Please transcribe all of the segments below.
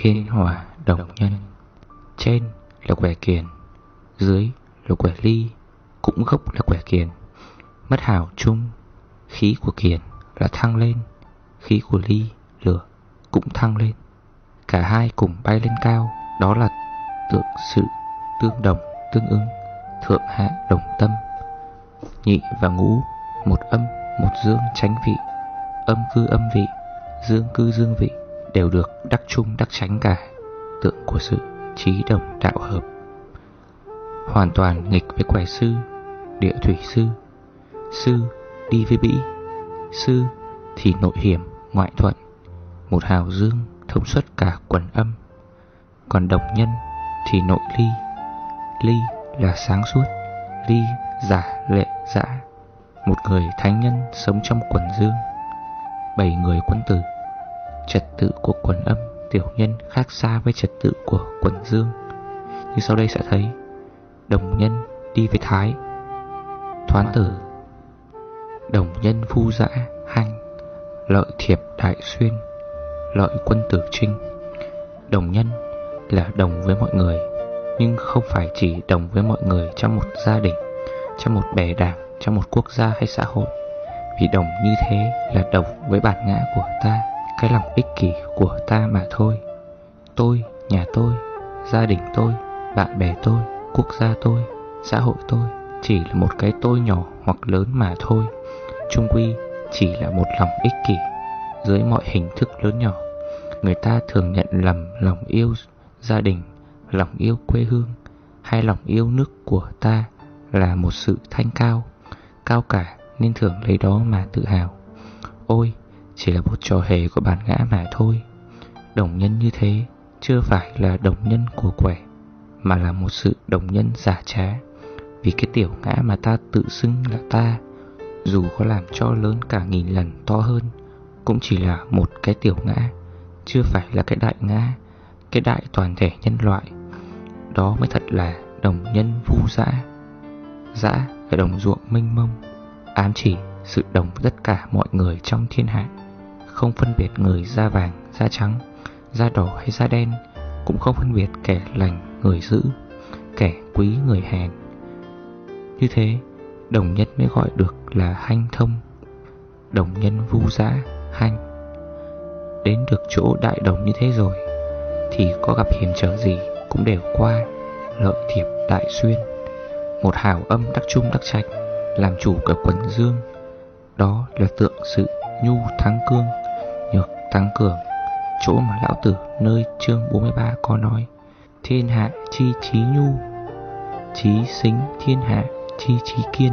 Thiên hỏa đồng nhân. Trên là quẻ kiền Dưới là quẻ ly Cũng gốc là quẻ kiền. Mất hảo chung Khí của kiền là thăng lên Khí của ly, lửa cũng thăng lên. Cả hai cùng bay lên cao Đó là tượng sự tương đồng, tương ứng Thượng hạ đồng tâm. Nhị và ngũ Một âm, một dương tránh vị. Âm cư âm vị Dương cư dương vị. Đều được đắc chung đắc tránh cả, Tượng của sự trí đồng đạo hợp. Hoàn toàn nghịch với quẻ sư, Địa thủy sư. Sư đi với bĩ, Sư thì nội hiểm, ngoại thuận. Một hào dương thông suốt cả quần âm, Còn đồng nhân thì nội ly. Ly là sáng suốt, Ly giả lệ dã. Một người thánh nhân sống trong quần dương, Bảy người quân tử. Trật tự của quần âm tiểu nhân khác xa với trật tự của quần dương. Như sau đây sẽ thấy, Đồng nhân đi với thái. Thoán tử, Đồng nhân phu dã hanh, Lợi thiệp đại xuyên, Lợi quân tử trinh. Đồng nhân là đồng với mọi người, Nhưng không phải chỉ đồng với mọi người trong một gia đình, Trong một bè đảng, Trong một quốc gia hay xã hội. Vì đồng như thế là đồng với bản ngã của ta. Cái lòng ích kỷ của ta mà thôi Tôi, nhà tôi, gia đình tôi, bạn bè tôi, quốc gia tôi, xã hội tôi Chỉ là một cái tôi nhỏ hoặc lớn mà thôi Trung quy chỉ là một lòng ích kỷ dưới mọi hình thức lớn nhỏ. Người ta thường nhận lầm lòng yêu gia đình, lòng yêu quê hương hay lòng yêu nước của ta là một sự thanh cao, cao cả nên thường lấy đó mà tự hào. Ôi, chỉ là một trò hề của bản ngã mà thôi. Đồng nhân như thế chưa phải là đồng nhân của quẻ, mà là một sự đồng nhân giả trá. Vì cái tiểu ngã mà ta tự xưng là ta dù có làm cho lớn cả nghìn lần to hơn Cũng chỉ là một cái tiểu ngã Chưa phải là cái đại ngã Cái đại toàn thể nhân loại Đó mới thật là đồng nhân vu dã Dã là đồng ruộng mênh mông Ám chỉ sự đồng với tất cả mọi người trong thiên hạ không phân biệt người da vàng, da trắng Da đỏ hay da đen Cũng không phân biệt kẻ lành, người dữ Kẻ quý, người hèn. Như thế Đồng nhân mới gọi được là hanh thông Đồng nhân vu giã hanh. Đến được chỗ đại đồng như thế rồi Thì có gặp hiểm trở gì cũng đều qua Lợi thiệp đại xuyên. Một hào âm đắc trung đắc trạch Làm chủ cả quần dương Đó là tượng sự nhu thắng cương tăng cường. Chỗ mà lão tử nơi chương 43 có nói Thiên hạ chi trí nhu Trí xính thiên hạ chi trí kiên.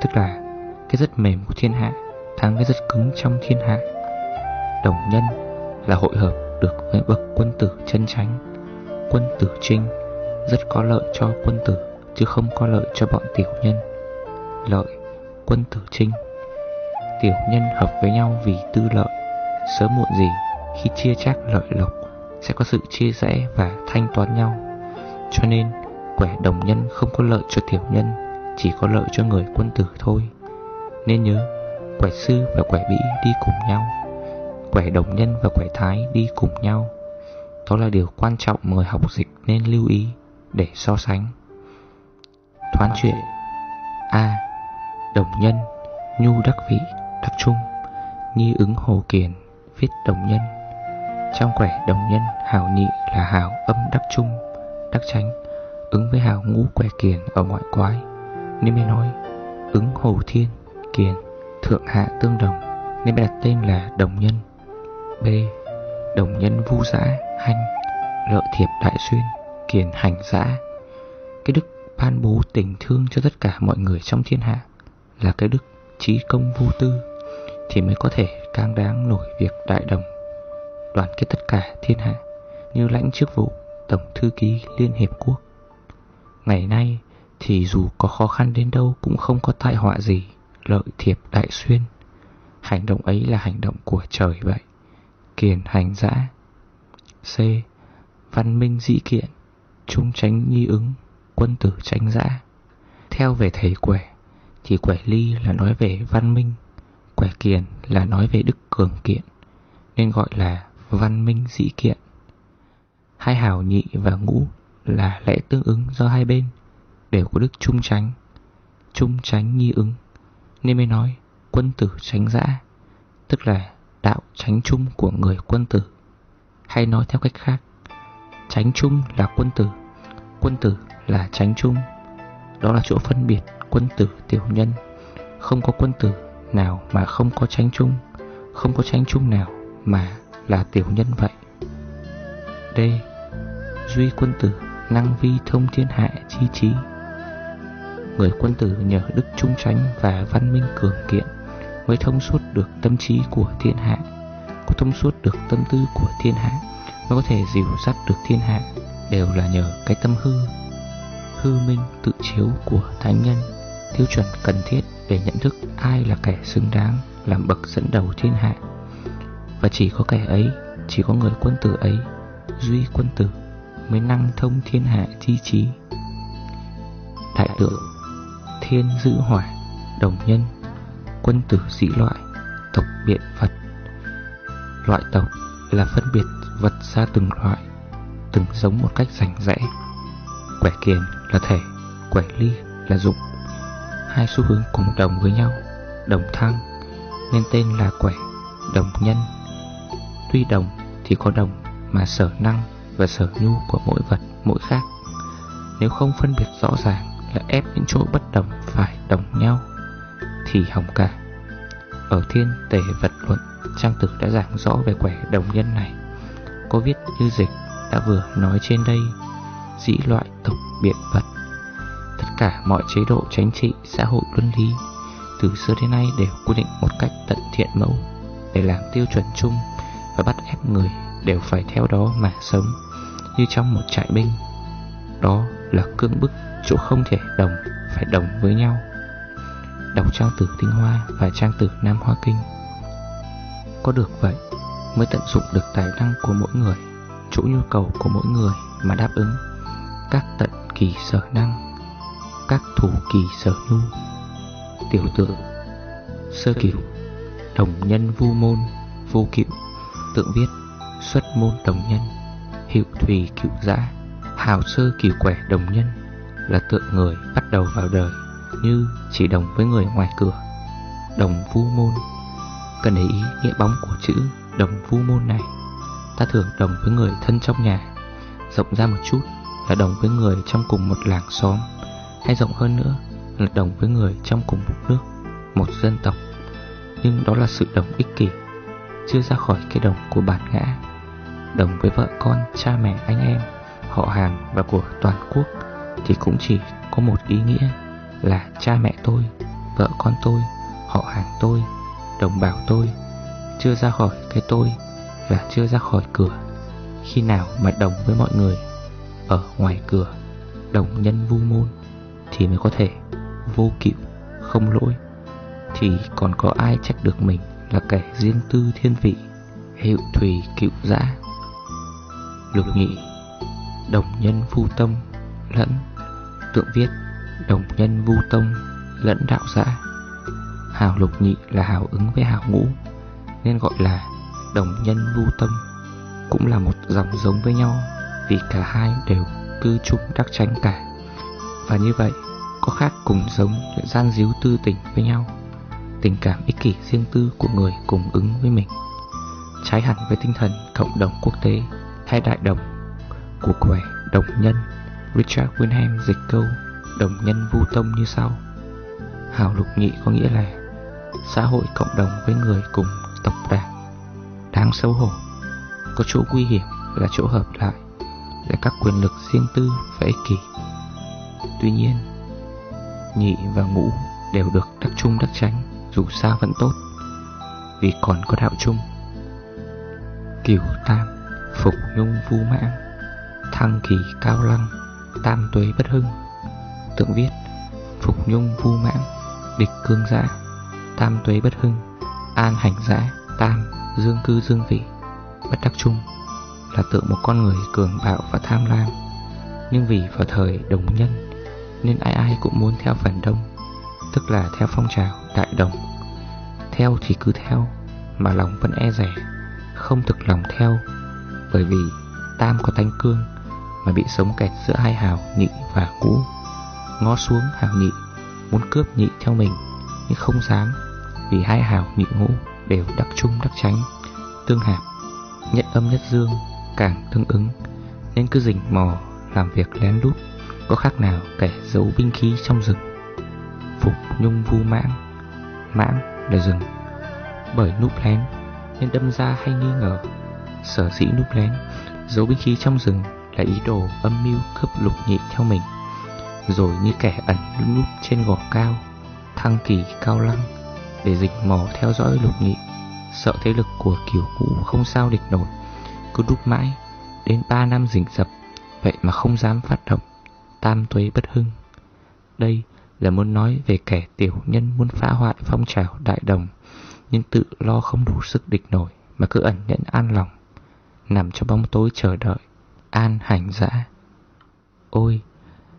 Tức là cái rất mềm của thiên hạ Thắng cái rất cứng trong thiên hạ. Đồng nhân là hội hợp được với bậc quân tử chân chánh Quân tử trinh rất có lợi cho quân tử Chứ không có lợi cho bọn tiểu nhân. Lợi, quân tử trinh. Tiểu nhân hợp với nhau vì tư lợi Sớm muộn gì khi chia chác lợi lộc Sẽ có sự chia rẽ và thanh toán nhau. Cho nên, quẻ đồng nhân không có lợi cho tiểu nhân, chỉ có lợi cho người quân tử thôi. Nên nhớ, Quẻ sư và quẻ bĩ đi cùng nhau, Quẻ đồng nhân và quẻ thái đi cùng nhau. Đó là điều quan trọng mà người học dịch nên lưu ý Để so sánh. Thoán chuyện A. Đồng nhân, Nhu đắc vị, Đắc trung Nhi ứng hồ kiền. Viết đồng nhân Trong quẻ đồng nhân Hào nhị là hào âm đắc trung Đắc tránh Ứng với hào ngũ quẻ kiền ở ngoại quái nên mới nói ứng hồ thiên, kiền, thượng hạ tương đồng nên mới đặt tên là đồng nhân. B. Đồng nhân vu giã, hanh, lợi thiệp đại xuyên, kiền hành giã. Cái đức ban bố tình thương cho tất cả mọi người trong thiên hạ là cái đức trí công vô tư thì mới có thể càng đáng nổi việc đại đồng đoàn kết tất cả thiên hạ như lãnh chức vụ Tổng Thư ký Liên Hiệp Quốc. Ngày nay, thì dù có khó khăn đến đâu cũng không có tai họa gì Lợi thiệp đại xuyên. Hành động ấy là hành động của trời vậy. Kiền hành dã. C. Văn minh dĩ kiện Trung tránh nhi ứng Quân tử tránh dã. Theo về thầy quẻ Thì quẻ ly là nói về văn minh. Khỏe kiện là nói về đức cường kiện Nên gọi là văn minh dĩ kiện. Hai hào nhị và ngũ là lẽ tương ứng do hai bên đều có đức trung tránh, trung tránh nhi ứng, nên mới nói quân tử tránh dã, tức là đạo tránh chung của người quân tử. Hay nói theo cách khác, tránh chung là quân tử, quân tử là tránh chung Đó là chỗ phân biệt quân tử tiểu nhân, không có quân tử nào mà không có tránh chung, không có tránh chung nào mà là tiểu nhân vậy. Đây, duy quân tử năng vi thông thiên hạ chi trí. Người quân tử nhờ đức trung tránh và văn minh cường kiện Mới thông suốt được tâm trí của thiên hạ Có thông suốt được tâm tư của thiên hạ Mới có thể dìu dắt được thiên hạ Đều là nhờ cái tâm hư Hư minh tự chiếu của thánh nhân. Tiêu chuẩn cần thiết để nhận thức ai là kẻ xứng đáng, Làm bậc dẫn đầu thiên hạ. Và chỉ có kẻ ấy, Chỉ có người quân tử ấy, Duy quân tử mới năng thông thiên hạ chi trí. Đại tượng, Thiên giữ hỏa, Đồng nhân, Quân tử sĩ loại, Tộc biện vật Loại tộc là phân biệt vật ra từng loại, Từng giống một cách rành rẽ. Quẻ kiền là thể, Quẻ ly là dụng. Hai xu hướng cùng đồng với nhau, Đồng thăng, Nên tên là quẻ, Đồng nhân. Tuy đồng thì có đồng Mà sở năng và sở nhu của mỗi vật, mỗi khác. Nếu không phân biệt rõ ràng là ép những chỗ bất đồng phải đồng nhau, Thì hỏng cả. Ở thiên tề vật luận, Trang tử đã giảng rõ về quẻ đồng nhân này. Có viết như dịch đã vừa nói trên đây, Dĩ loại tục biện vật cả mọi chế độ chính trị, xã hội luân lý Từ xưa đến nay đều quy định một cách tận thiện mẫu Để làm tiêu chuẩn chung Và bắt ép người đều phải theo đó mà sống. Như trong một trại binh Đó là cương bức chỗ không thể đồng phải đồng với nhau. Đọc trang tử Tinh Hoa và trang tử Nam Hoa Kinh Có được vậy mới tận dụng được tài năng của mỗi người Chỗ nhu cầu của mỗi người mà đáp ứng Các tận kỳ sở năng. Các thủ kỳ sở nhu Tiểu tượng, Sơ cửu Đồng nhân vu môn Vô cựu, Tượng viết, Xuất môn đồng nhân, Hiệu thùy cựu giã, Hào sơ cửu quẻ đồng nhân, Là tượng người bắt đầu vào đời Như chỉ đồng với người ngoài cửa, Đồng vu môn. Cần để ý nghĩa bóng của chữ Đồng vu môn này. Ta thường đồng với người thân trong nhà, Rộng ra một chút là đồng với người trong cùng một làng xóm. Hay rộng hơn nữa là đồng với người trong cùng một nước Một dân tộc. Nhưng đó là sự đồng ích kỷ Chưa ra khỏi cái đồng của bản ngã. Đồng với vợ con, cha mẹ, anh em Họ hàng và của toàn quốc Thì cũng chỉ có một ý nghĩa Là cha mẹ tôi, vợ con tôi, họ hàng tôi, đồng bào tôi. Chưa ra khỏi cái tôi là chưa ra khỏi cửa Khi nào mà đồng với mọi người Ở ngoài cửa Đồng nhân vu môn. Thì mới có thể vô cựu, Không lỗi. Thì còn có ai trách được mình Là kẻ riêng tư thiên vị, Hiệu thủy cựu dã Lục nhị, Đồng nhân vu tâm Lẫn Tượng viết, Đồng nhân vu tông Lẫn đạo dã Hào lục nhị là hào ứng với hào ngũ, Nên gọi là đồng nhân vu tâm Cũng là một dòng giống với nhau, Vì cả hai đều cư chung đắc tránh cả. Và như vậy có khác cùng giống lại gian díu tư tình với nhau, Tình cảm ích kỷ riêng tư của người cùng ứng với mình. Trái hẳn với tinh thần cộng đồng quốc tế Hay đại đồng Của quẻ đồng nhân, Richard Winham dịch câu, Đồng nhân vu tông như sau. Hào lục nhị có nghĩa là Xã hội cộng đồng với người cùng tộc đảng. Đáng xấu hổ, Có chỗ nguy hiểm là chỗ hợp lại, Là các quyền lực riêng tư và ích kỷ. Tuy nhiên Nhị và ngũ đều được đắc chung đắc tránh Dù sao vẫn tốt, Vì còn có đạo chung Cửu tam, Phục nhung vu mãng, Thăng kỳ cao lăng, Tam tuế bất hưng. Tượng viết, Phục nhung vu mãng, Địch cương giã, Tam tuế bất hưng, An hành giã, Tam dương cư dương vị. Bất đắc chung là tượng một con người cường bạo và tham lam, Nhưng vì vào thời đồng nhân nên ai ai cũng muốn theo phần đông, Tức là theo phong trào, đại đồng. Theo thì cứ theo, Mà lòng vẫn e rẻ, Không thực lòng theo. Bởi vì Tam có thanh cương, Mà bị sống kẹt giữa hai hào nhị và ngũ Ngó xuống hào nhị, Muốn cướp nhị theo mình, Nhưng không dám, Vì hai hào nhị ngũ đều đắc chung đắc tránh Tương hạp Nhất âm nhất dương, càng tương ứng, Nên cứ rình mò, làm việc lén lút. Có khác nào kẻ giấu binh khí trong rừng? Phục nhung vu mãng. Mãng là rừng. Bởi núp lén, Nên đâm ra hay nghi ngờ. Sở dĩ núp lén, Giấu binh khí trong rừng Là ý đồ âm mưu cướp lục nhị theo mình. Rồi như kẻ ẩn núp trên gò cao, Thăng kỳ cao lăng, Để dịch mò theo dõi lục nhị. Sợ thế lực của kiểu cũ không sao địch nổi. Cứ đúc mãi, Đến 3 năm rình rập, Vậy mà không dám phát động. Tam tuế bất hưng. Đây là muốn nói về kẻ tiểu nhân muốn phá hoại phong trào đại đồng, Nhưng tự lo không đủ sức địch nổi Mà cứ ẩn nhẫn an lòng, Nằm trong bóng tối chờ đợi, An hành dã. Ôi,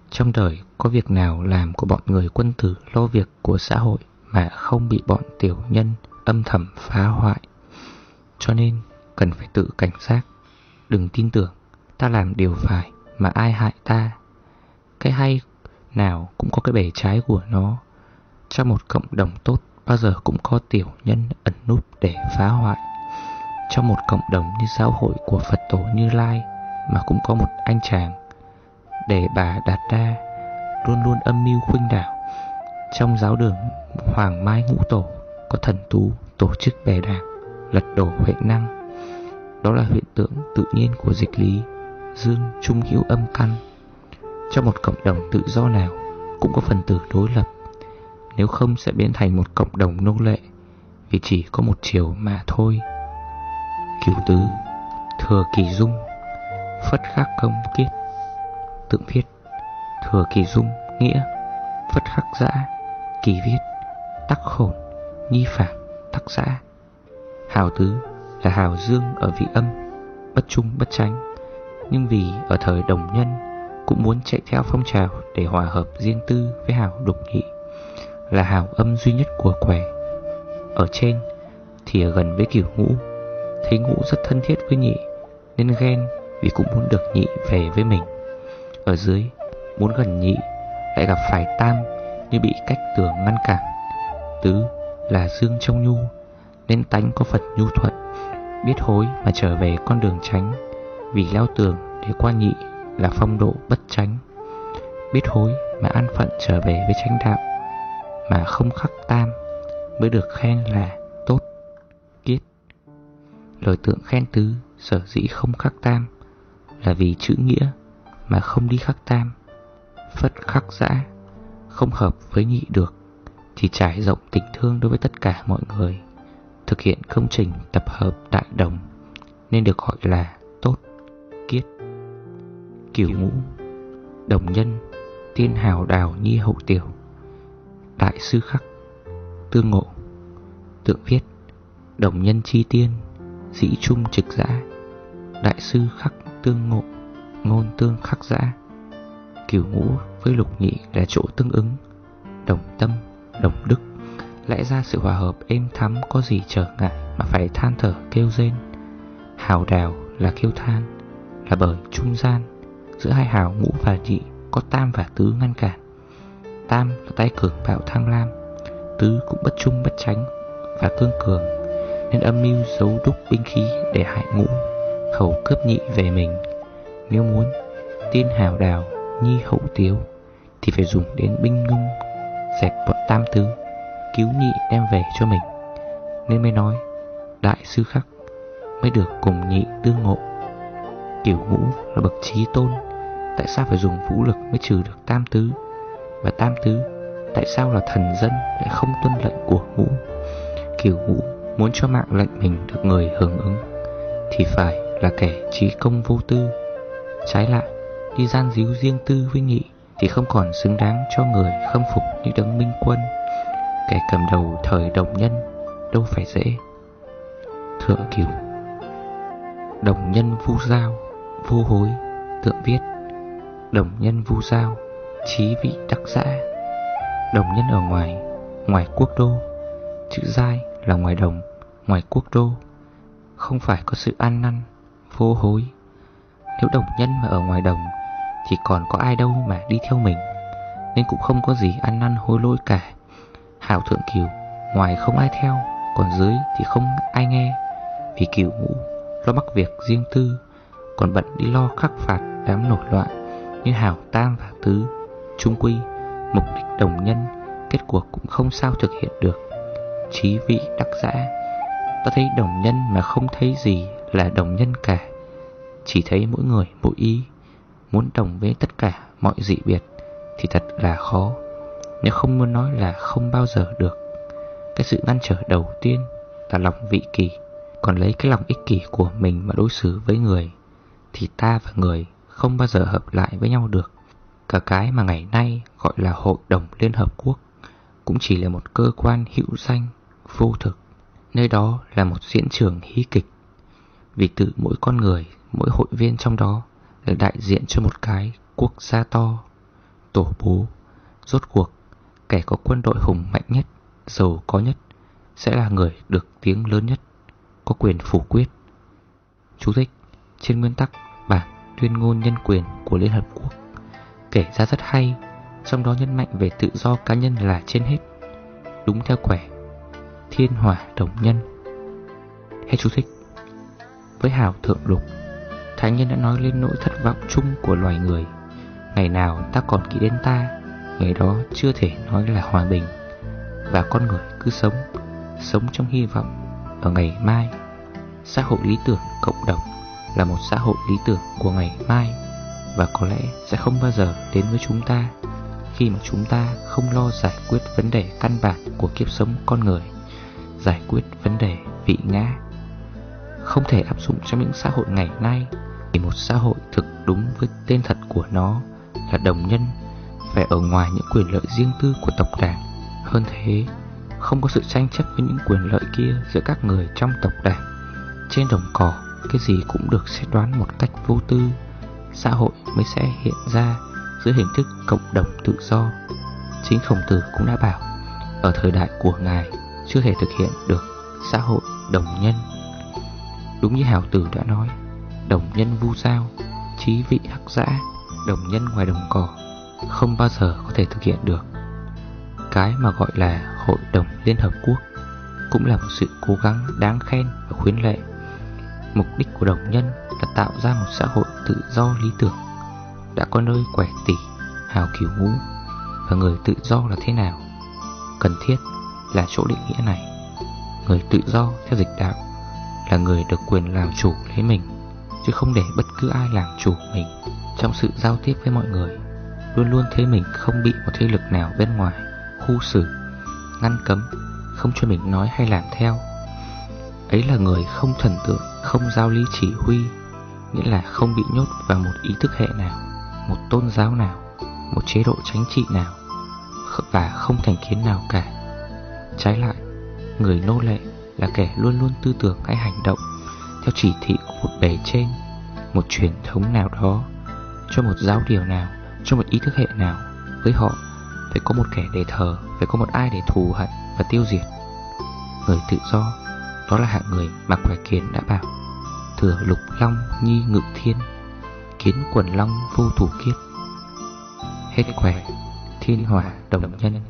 Trong đời có việc nào làm của bọn người quân tử lo việc của xã hội Mà không bị bọn tiểu nhân âm thầm phá hoại? Cho nên cần phải tự cảnh giác. Đừng tin tưởng, ta làm điều phải mà ai hại ta. Cái hay nào cũng có cái bề trái của nó. Trong một cộng đồng tốt, bao giờ cũng có tiểu nhân ẩn núp để phá hoại. Trong một cộng đồng như giáo hội của Phật tổ Như Lai, Mà cũng có một anh chàng, Để bà Đạt Đa luôn luôn âm mưu khuynh đảo. Trong giáo đường Hoàng Mai Ngũ Tổ, Có thần tú tổ chức bè đảng, Lật đổ huệ năng. Đó là hiện tượng tự nhiên của dịch lý Dương trung hữu âm căn. Trong một cộng đồng tự do nào Cũng có phần tử đối lập. Nếu không sẽ biến thành một cộng đồng nô lệ, Vì chỉ có một chiều mà thôi. Cửu tứ, Thừa kỳ dung, Phất khắc công kiết. Tượng viết, Thừa kỳ dung nghĩa, Phất khắc dã Kỳ viết, Tắc khổn, Nhi phạm, Tắc dã Hào tứ là hào dương ở vị âm, Bất trung bất tránh nhưng vì ở thời đồng nhân cũng muốn chạy theo phong trào Để hòa hợp riêng tư với hào đục nhị, Là hào âm duy nhất của quẻ. Ở trên Thì ở gần với kiểu ngũ, Thấy ngũ rất thân thiết với nhị, Nên ghen vì cũng muốn được nhị về với mình. Ở dưới, Muốn gần nhị, Lại gặp phải tam Như bị cách tường ngăn cản. Tứ là dương trong nhu, Nên tánh có phần nhu thuận, Biết hối mà trở về con đường tránh, vì leo tường để qua nhị là phong độ bất tránh Biết hối mà an phận trở về với chánh đạo, Mà không khắc tam Mới được khen là tốt, Kiết. Lời tượng khen tứ sở dĩ không khắc tam Là vì chữ nghĩa mà không đi khắc tam. Phất khắc dã, Không hợp với nhị được, Thì trải rộng tình thương đối với tất cả mọi người, Thực hiện công trình tập hợp đại đồng, Nên được gọi là tốt, kiết. Kiểu ngũ. Đồng nhân Tiên hào đào nhi hậu tiểu. Đại sư khắc Tương ngộ. Tượng viết Đồng nhân chi tiên Dĩ trung trực giã. Đại sư khắc tương ngộ Ngôn tương khắc giã. Kiểu ngũ với lục nhị là chỗ tương ứng. Đồng tâm, đồng đức. Lẽ ra sự hòa hợp êm thắm có gì trở ngại Mà phải than thở kêu rên. Hào đào là kêu than là bởi trung gian giữa hai hào ngũ và nhị có tam và tứ ngăn cản. Tam là tay cường bạo tham lam, tứ cũng bất trung bất tránh và cương cường, nên âm mưu giấu đúc binh khí để hại ngũ, khẩu cướp nhị về mình. Nếu muốn tiên hào đào nhi hậu tiếu thì phải dùng đến binh ngưng dẹp bọn tam tứ, cứu nhị đem về cho mình. Nên mới nói đại sư khắc mới được cùng nhị tương ngộ Kiểu ngũ là bậc trí tôn, Tại sao phải dùng vũ lực mới trừ được tam tứ? Và tam tứ, Tại sao là thần dân lại không tuân lệnh của ngũ? Kiểu ngũ muốn cho mạng lệnh mình được người hưởng ứng, Thì phải là kẻ trí công vô tư. Trái lại, Đi gian díu riêng tư với nhị Thì không còn xứng đáng cho người khâm phục như đấng minh quân. Kẻ cầm đầu thời đồng nhân Đâu phải dễ. Thượng kiểu Đồng nhân vu giao vô hối Tượng viết, Đồng nhân vu giao, Chí vị đắc xã Đồng nhân ở ngoài Ngoài quốc đô, Chữ giai là ngoài đồng, Ngoài quốc đô. Không phải có sự an năn, Vô hối. Nếu đồng nhân mà ở ngoài đồng, Thì còn có ai đâu mà đi theo mình. Nên cũng không có gì ăn năn hối lỗi cả. Hảo thượng kiều, Ngoài không ai theo, Còn dưới thì không ai nghe. Vì kiều ngũ, lo mắc việc riêng tư còn bận đi lo khắc phạt đám nổi loạn Như Hảo Tam và Tứ Trung quy. Mục đích đồng nhân, Kết cuộc cũng không sao thực hiện được. Chí vị đắc giả Ta thấy đồng nhân mà không thấy gì là đồng nhân cả. Chỉ thấy mỗi người mỗi ý, Muốn đồng với tất cả mọi dị biệt Thì thật là khó. Nếu không muốn nói là không bao giờ được. Cái sự ngăn trở đầu tiên là lòng vị kỳ Còn lấy cái lòng ích kỷ của mình mà đối xử với người. Thì ta và người không bao giờ hợp lại với nhau được. Cả cái mà ngày nay gọi là Hội đồng Liên Hợp Quốc Cũng chỉ là một cơ quan hữu danh, vô thực. Nơi đó là một diễn trường hí kịch. Vì tự mỗi con người, mỗi hội viên trong đó Là đại diện cho một cái quốc gia to Tổ bố. Rốt cuộc Kẻ có quân đội hùng mạnh nhất Giàu có nhất Sẽ là người được tiếng lớn nhất Có quyền phủ quyết. Chú thích. Trên nguyên tắc bản tuyên ngôn nhân quyền của Liên Hợp Quốc. Kể ra rất hay, Trong đó nhấn mạnh về tự do cá nhân là trên hết. Đúng theo quẻ, Thiên hỏa đồng nhân. Hết chú thích. Với hào thượng lục Thánh nhân đã nói lên nỗi thất vọng chung của loài người. Ngày nào ta còn nghĩ đến ta, Ngày đó chưa thể nói là hòa bình. Và con người cứ sống Sống trong hy vọng Ở ngày mai. Xã hội lý tưởng cộng đồng. Là một xã hội lý tưởng của ngày mai Và có lẽ sẽ không bao giờ đến với chúng ta Khi mà chúng ta không lo giải quyết vấn đề căn bản của kiếp sống con người, giải quyết vấn đề vị ngã. Không thể áp dụng trong những xã hội ngày nay thì một xã hội thực đúng với tên thật của nó là đồng nhân, phải ở ngoài những quyền lợi riêng tư của tộc đảng. Hơn thế, không có sự tranh chấp với những quyền lợi kia giữa các người trong tộc đảng, trên đồng cỏ cái gì cũng được xét đoán một cách vô tư xã hội mới sẽ hiện ra dưới hình thức cộng đồng tự do chính khổng tử cũng đã bảo ở thời đại của ngài chưa thể thực hiện được xã hội đồng nhân. Đúng như hào Tử đã nói, đồng nhân vu giao, trí vị hắc dã, đồng nhân ngoài đồng cỏ, không bao giờ có thể thực hiện được. Cái mà gọi là Hội đồng Liên Hợp Quốc cũng là một sự cố gắng đáng khen và khuyến lệ. Mục đích của đồng nhân là tạo ra một xã hội tự do lý tưởng, đã có nơi quẻ tỉ, hào kiều ngũ, và người tự do là thế nào? Cần thiết là chỗ định nghĩa này. Người tự do theo dịch đạo Là người được quyền làm chủ lấy mình Chứ không để bất cứ ai làm chủ mình Trong sự giao tiếp với mọi người. Luôn luôn thấy mình không bị một thế lực nào bên ngoài Khu xử Ngăn cấm Không cho mình nói hay làm theo. Ấy là người không thần tượng. Không giao lý chỉ huy Nghĩa là không bị nhốt vào một ý thức hệ nào Một tôn giáo nào Một chế độ chính trị nào Và không thành kiến nào cả Trái lại, người nô lệ là kẻ luôn luôn tư tưởng hay hành động theo chỉ thị của một bề trên, một truyền thống nào đó, cho một giáo điều nào, cho một ý thức hệ nào. Với họ, phải có một kẻ để thờ, phải có một ai để thù hận và tiêu diệt. Người tự do, đó là hạng người mà Quẻ Kiến đã bảo. Thừa lục long nhi ngự thiên, kiến quần long vô thủ kiết. Hết quẻ, thiên hỏa đồng nhân.